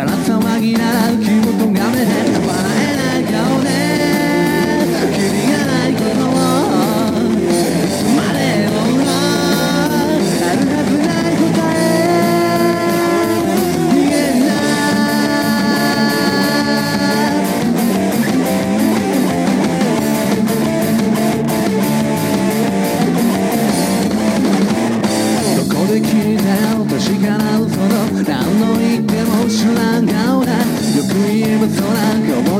Cara, tá 聞いてよ確かな嘘の何度言っても知らん顔だ。よく言えばそなんか